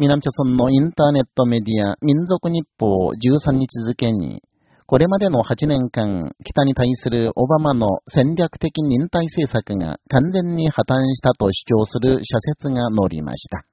南朝村のインターネットメディア民族日報13日付に、これまでの8年間、北に対するオバマの戦略的忍耐政策が完全に破綻したと主張する社説が載りました。